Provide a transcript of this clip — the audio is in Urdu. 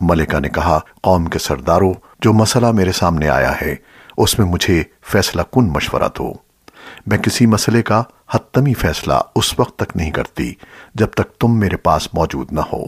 ملکہ نے کہا، قوم کے سرداروں، جو مسئلہ میرے سامنے آیا ہے، اس میں مجھے فیصلہ کن مشورہ دو؟ میں کسی مسئلے کا حتمی فیصلہ اس وقت تک نہیں کرتی، جب تک تم میرے پاس موجود نہ ہو۔